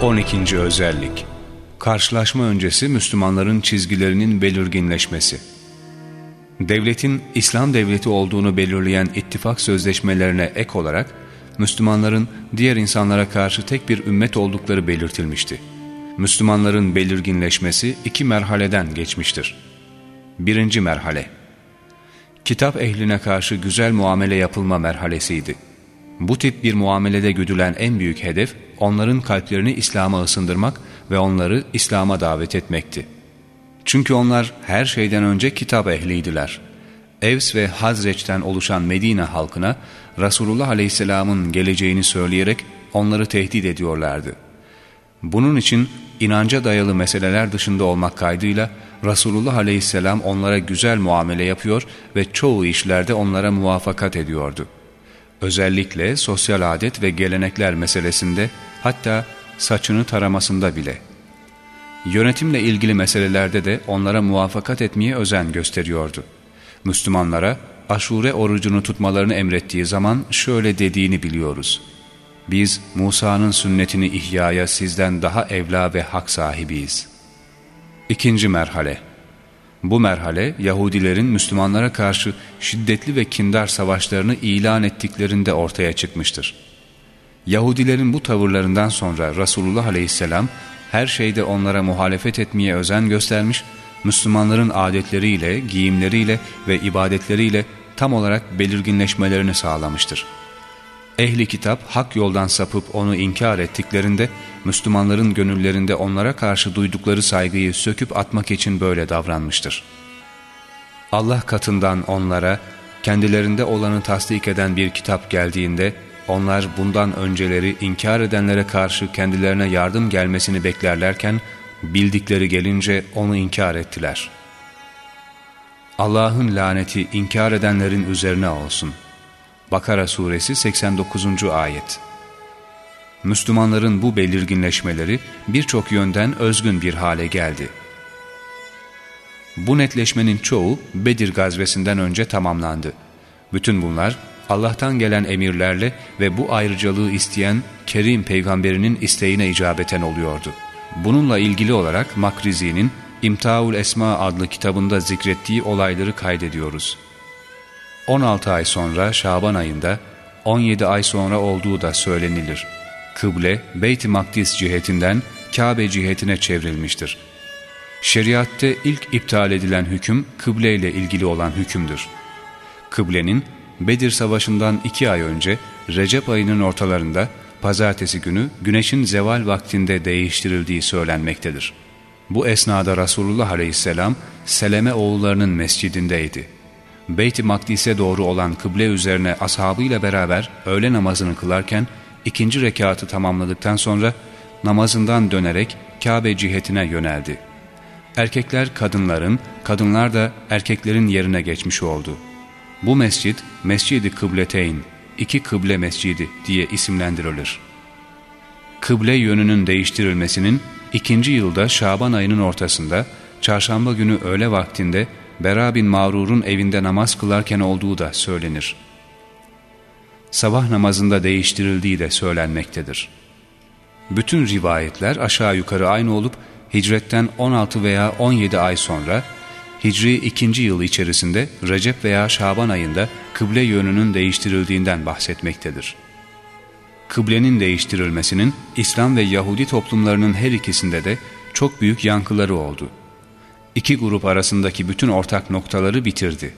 12. Özellik Karşılaşma öncesi Müslümanların çizgilerinin belirginleşmesi Devletin İslam devleti olduğunu belirleyen ittifak sözleşmelerine ek olarak Müslümanların diğer insanlara karşı tek bir ümmet oldukları belirtilmişti. Müslümanların belirginleşmesi iki merhaleden geçmiştir. Birinci merhale Kitap ehline karşı güzel muamele yapılma merhalesiydi. Bu tip bir muamelede güdülen en büyük hedef onların kalplerini İslam'a ısındırmak ve onları İslam'a davet etmekti. Çünkü onlar her şeyden önce kitap ehliydiler. Evs ve Hazreç'ten oluşan Medine halkına Resulullah Aleyhisselam'ın geleceğini söyleyerek onları tehdit ediyorlardı. Bunun için inanca dayalı meseleler dışında olmak kaydıyla Resulullah Aleyhisselam onlara güzel muamele yapıyor ve çoğu işlerde onlara muvaffakat ediyordu. Özellikle sosyal adet ve gelenekler meselesinde hatta saçını taramasında bile. Yönetimle ilgili meselelerde de onlara muvaffakat etmeye özen gösteriyordu. Müslümanlara aşure orucunu tutmalarını emrettiği zaman şöyle dediğini biliyoruz. Biz Musa'nın sünnetini ihyaya sizden daha evla ve hak sahibiyiz. İkinci merhale Bu merhale Yahudilerin Müslümanlara karşı şiddetli ve kindar savaşlarını ilan ettiklerinde ortaya çıkmıştır. Yahudilerin bu tavırlarından sonra Resulullah Aleyhisselam her şeyde onlara muhalefet etmeye özen göstermiş, Müslümanların adetleriyle, giyimleriyle ve ibadetleriyle tam olarak belirginleşmelerini sağlamıştır. Ehli kitap hak yoldan sapıp onu inkar ettiklerinde Müslümanların gönüllerinde onlara karşı duydukları saygıyı söküp atmak için böyle davranmıştır. Allah katından onlara kendilerinde olanı tasdik eden bir kitap geldiğinde onlar bundan önceleri inkar edenlere karşı kendilerine yardım gelmesini beklerlerken bildikleri gelince onu inkar ettiler. Allah'ın laneti inkar edenlerin üzerine olsun. Bakara suresi 89. ayet Müslümanların bu belirginleşmeleri birçok yönden özgün bir hale geldi. Bu netleşmenin çoğu Bedir gazvesinden önce tamamlandı. Bütün bunlar Allah'tan gelen emirlerle ve bu ayrıcalığı isteyen Kerim peygamberinin isteğine icabeten oluyordu. Bununla ilgili olarak Makrizi'nin İmtaul Esma adlı kitabında zikrettiği olayları kaydediyoruz. 16 ay sonra Şaban ayında 17 ay sonra olduğu da söylenilir. Kıble Beyt-i Makdis cihetinden Kabe cihetine çevrilmiştir. Şeriatte ilk iptal edilen hüküm kıble ile ilgili olan hükümdür. Kıblenin Bedir Savaşı'ndan iki ay önce Recep ayının ortalarında pazartesi günü güneşin zeval vaktinde değiştirildiği söylenmektedir. Bu esnada Resulullah Aleyhisselam Seleme oğullarının mescidindeydi. Beyt-i Makdis'e doğru olan kıble üzerine ashabıyla beraber öğle namazını kılarken ikinci rekatı tamamladıktan sonra namazından dönerek Kabe cihetine yöneldi. Erkekler kadınların, kadınlar da erkeklerin yerine geçmiş oldu. Bu mescit Mescid-i Kıbleteyn, iki kıble mescidi diye isimlendirilir. Kıble yönünün değiştirilmesinin ikinci yılda Şaban ayının ortasında, çarşamba günü öğle vaktinde Bera bin Mağrur'un evinde namaz kılarken olduğu da söylenir. Sabah namazında değiştirildiği de söylenmektedir. Bütün rivayetler aşağı yukarı aynı olup hicretten 16 veya 17 ay sonra Hicri 2. yıl içerisinde Recep veya Şaban ayında kıble yönünün değiştirildiğinden bahsetmektedir. Kıblenin değiştirilmesinin İslam ve Yahudi toplumlarının her ikisinde de çok büyük yankıları oldu. İki grup arasındaki bütün ortak noktaları bitirdi.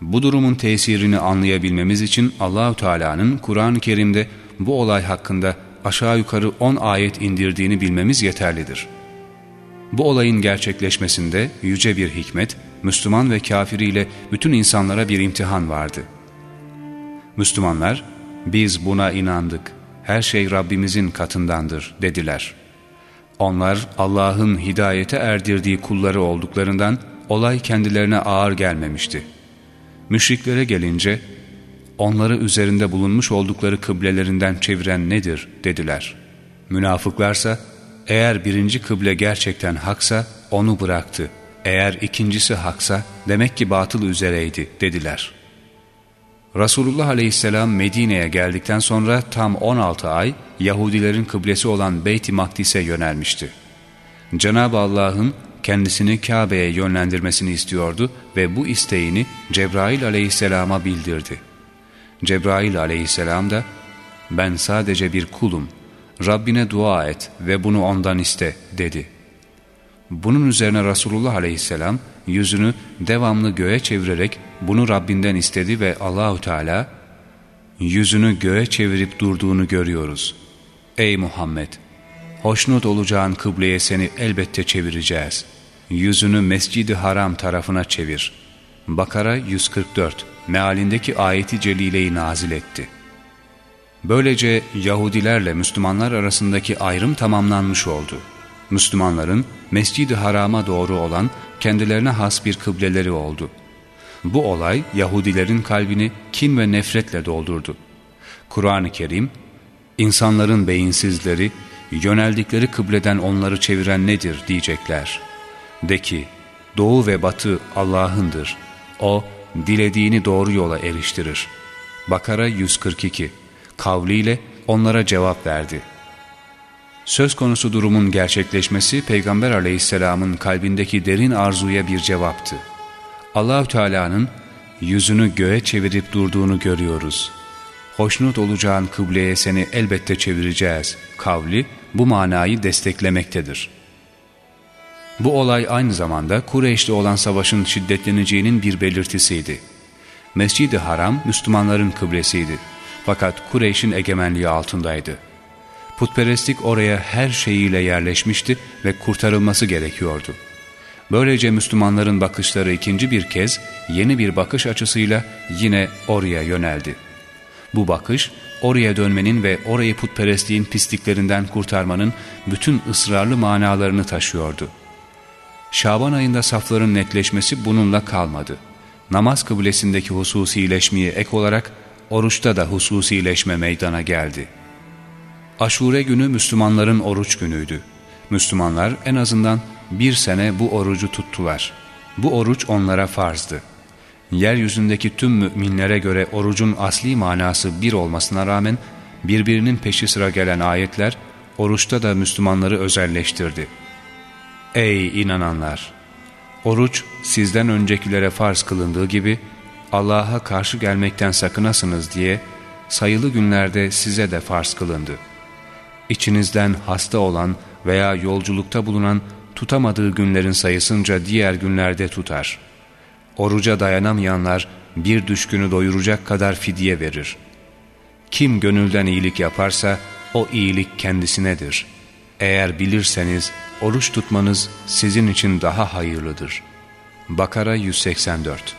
Bu durumun tesirini anlayabilmemiz için Allahü Teala'nın Kur'an-ı Kerim'de bu olay hakkında aşağı yukarı 10 ayet indirdiğini bilmemiz yeterlidir. Bu olayın gerçekleşmesinde yüce bir hikmet, Müslüman ve kafiriyle bütün insanlara bir imtihan vardı. Müslümanlar, biz buna inandık, her şey Rabbimizin katındandır dediler. Onlar Allah'ın hidayete erdirdiği kulları olduklarından olay kendilerine ağır gelmemişti. Müşriklere gelince, onları üzerinde bulunmuş oldukları kıblelerinden çeviren nedir dediler. Münafıklarsa, eğer birinci kıble gerçekten haksa onu bıraktı. Eğer ikincisi haksa demek ki batıl üzereydi dediler. Resulullah aleyhisselam Medine'ye geldikten sonra tam 16 ay Yahudilerin kıblesi olan Beyt-i Makdis'e yönelmişti. Cenab-ı Allah'ın kendisini Kabe'ye yönlendirmesini istiyordu ve bu isteğini Cebrail aleyhisselama bildirdi. Cebrail aleyhisselam da ben sadece bir kulum, Rabbine dua et ve bunu ondan iste dedi. Bunun üzerine Resulullah aleyhisselam yüzünü devamlı göğe çevirerek bunu Rabbinden istedi ve Allahu Teala yüzünü göğe çevirip durduğunu görüyoruz. Ey Muhammed! Hoşnut olacağın kıbleye seni elbette çevireceğiz. Yüzünü Mescid-i Haram tarafına çevir. Bakara 144 mealindeki ayeti celileyi nazil etti. Böylece Yahudilerle Müslümanlar arasındaki ayrım tamamlanmış oldu. Müslümanların Mescid-i Haram'a doğru olan kendilerine has bir kıbleleri oldu. Bu olay Yahudilerin kalbini kin ve nefretle doldurdu. Kur'an-ı Kerim, insanların beyinsizleri, yöneldikleri kıbleden onları çeviren nedir diyecekler. De ki, doğu ve batı Allah'ındır. O, dilediğini doğru yola eriştirir. Bakara 142 kavliyle onlara cevap verdi. Söz konusu durumun gerçekleşmesi Peygamber aleyhisselamın kalbindeki derin arzuya bir cevaptı. Allahü Teala'nın yüzünü göğe çevirip durduğunu görüyoruz. Hoşnut olacağın kıbleye seni elbette çevireceğiz kavli bu manayı desteklemektedir. Bu olay aynı zamanda Kureyş'te olan savaşın şiddetleneceğinin bir belirtisiydi. Mescid-i Haram Müslümanların kıblesiydi. Fakat Kureyş'in egemenliği altındaydı. Putperestlik oraya her şeyiyle yerleşmişti ve kurtarılması gerekiyordu. Böylece Müslümanların bakışları ikinci bir kez yeni bir bakış açısıyla yine oraya yöneldi. Bu bakış oraya dönmenin ve orayı putperestliğin pisliklerinden kurtarmanın bütün ısrarlı manalarını taşıyordu. Şaban ayında safların netleşmesi bununla kalmadı. Namaz kıblesindeki hususileşmeye ek olarak oruçta da hususileşme meydana geldi. Aşure günü Müslümanların oruç günüydü. Müslümanlar en azından bir sene bu orucu tuttular. Bu oruç onlara farzdı. Yeryüzündeki tüm müminlere göre orucun asli manası bir olmasına rağmen birbirinin peşi sıra gelen ayetler oruçta da Müslümanları özelleştirdi. Ey inananlar! Oruç sizden öncekilere farz kılındığı gibi Allah'a karşı gelmekten sakınasınız diye sayılı günlerde size de farz kılındı. İçinizden hasta olan veya yolculukta bulunan tutamadığı günlerin sayısınca diğer günlerde tutar. Oruca dayanamayanlar bir düşkünü doyuracak kadar fidye verir. Kim gönülden iyilik yaparsa o iyilik kendisinedir. Eğer bilirseniz oruç tutmanız sizin için daha hayırlıdır. Bakara 184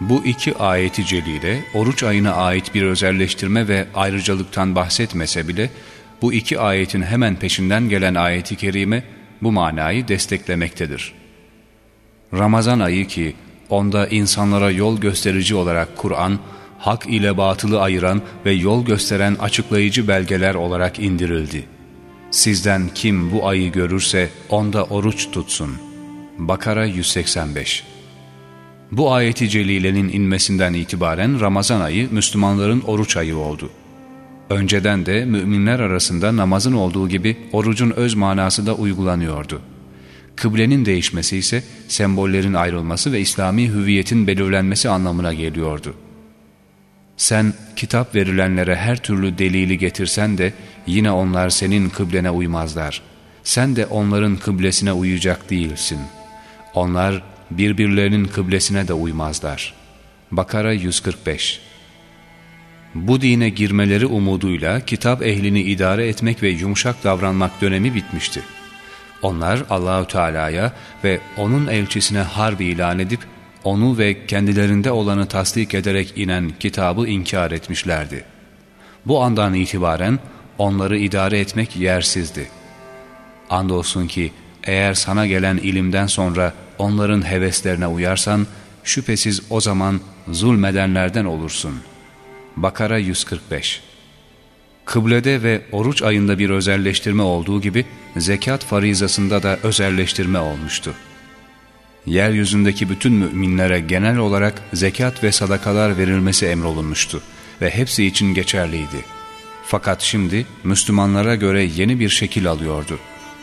bu iki ayeti celile oruç ayına ait bir özelleştirme ve ayrıcalıktan bahsetmese bile bu iki ayetin hemen peşinden gelen ayeti kerime bu manayı desteklemektedir. Ramazan ayı ki onda insanlara yol gösterici olarak Kur'an, hak ile batılı ayıran ve yol gösteren açıklayıcı belgeler olarak indirildi. Sizden kim bu ayı görürse onda oruç tutsun. Bakara 185 bu ayeti celilenin inmesinden itibaren Ramazan ayı Müslümanların oruç ayı oldu. Önceden de müminler arasında namazın olduğu gibi orucun öz manası da uygulanıyordu. Kıblenin değişmesi ise sembollerin ayrılması ve İslami hüviyetin belirlenmesi anlamına geliyordu. Sen kitap verilenlere her türlü delili getirsen de yine onlar senin kıblene uymazlar. Sen de onların kıblesine uyacak değilsin. Onlar birbirlerinin kıblesine de uymazlar. Bakara 145 Bu dine girmeleri umuduyla kitap ehlini idare etmek ve yumuşak davranmak dönemi bitmişti. Onlar Allahü Teala'ya ve O'nun elçisine harbi ilan edip onu ve kendilerinde olanı tasdik ederek inen kitabı inkar etmişlerdi. Bu andan itibaren onları idare etmek yersizdi. Andolsun ki eğer sana gelen ilimden sonra onların heveslerine uyarsan, şüphesiz o zaman zulmedenlerden olursun. Bakara 145 Kıblede ve oruç ayında bir özelleştirme olduğu gibi, zekat farizasında da özelleştirme olmuştu. yeryüzündeki bütün müminlere genel olarak zekat ve sadakalar verilmesi emrolunmuştu ve hepsi için geçerliydi. Fakat şimdi Müslümanlara göre yeni bir şekil alıyordu.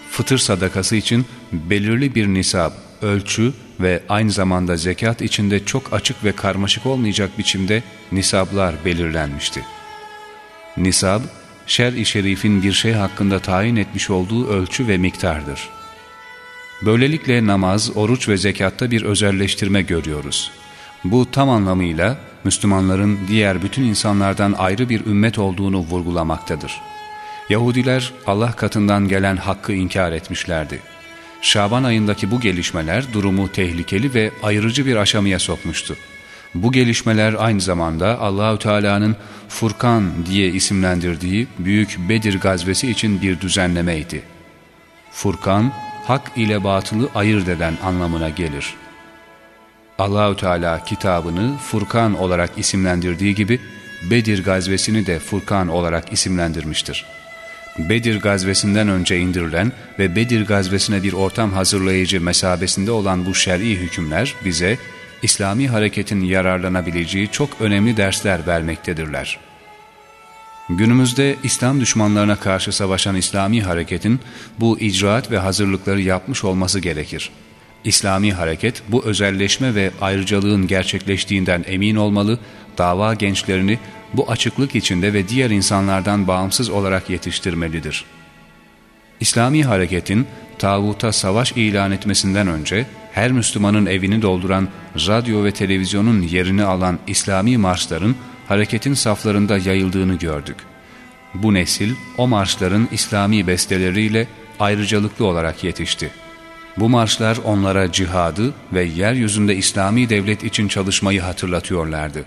Fıtır sadakası için belirli bir nisab, ölçü ve aynı zamanda zekat içinde çok açık ve karmaşık olmayacak biçimde nisablar belirlenmişti. Nisab, şer-i şerifin bir şey hakkında tayin etmiş olduğu ölçü ve miktardır. Böylelikle namaz, oruç ve zekatta bir özelleştirme görüyoruz. Bu tam anlamıyla Müslümanların diğer bütün insanlardan ayrı bir ümmet olduğunu vurgulamaktadır. Yahudiler Allah katından gelen hakkı inkar etmişlerdi. Şaban ayındaki bu gelişmeler durumu tehlikeli ve ayrıcı bir aşamaya sokmuştu. Bu gelişmeler aynı zamanda Allahü Teala'nın Furkan diye isimlendirdiği Büyük Bedir gazvesi için bir düzenlemeydi. Furkan, hak ile batılı ayırt eden anlamına gelir. Allahü Teala kitabını Furkan olarak isimlendirdiği gibi Bedir gazvesini de Furkan olarak isimlendirmiştir. Bedir gazvesinden önce indirilen ve Bedir gazvesine bir ortam hazırlayıcı mesabesinde olan bu şer'i hükümler bize İslami hareketin yararlanabileceği çok önemli dersler vermektedirler. Günümüzde İslam düşmanlarına karşı savaşan İslami hareketin bu icraat ve hazırlıkları yapmış olması gerekir. İslami hareket bu özelleşme ve ayrıcalığın gerçekleştiğinden emin olmalı, dava gençlerini bu açıklık içinde ve diğer insanlardan bağımsız olarak yetiştirmelidir. İslami hareketin tağuta savaş ilan etmesinden önce her Müslümanın evini dolduran radyo ve televizyonun yerini alan İslami marşların hareketin saflarında yayıldığını gördük. Bu nesil o marşların İslami besteleriyle ayrıcalıklı olarak yetişti. Bu marşlar onlara cihadı ve yeryüzünde İslami devlet için çalışmayı hatırlatıyorlardı.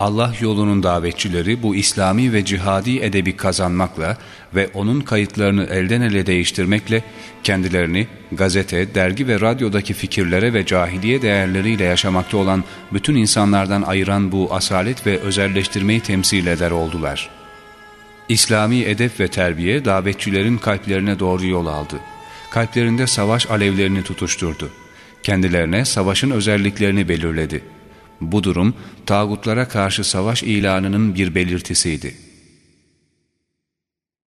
Allah yolunun davetçileri bu İslami ve cihadi edebi kazanmakla ve onun kayıtlarını elden ele değiştirmekle kendilerini gazete, dergi ve radyodaki fikirlere ve cahiliye değerleriyle yaşamakta olan bütün insanlardan ayıran bu asalet ve özelleştirmeyi temsil eder oldular. İslami edep ve terbiye davetçilerin kalplerine doğru yol aldı. Kalplerinde savaş alevlerini tutuşturdu. Kendilerine savaşın özelliklerini belirledi bu durum tağutlara karşı savaş ilanının bir belirtisiydi.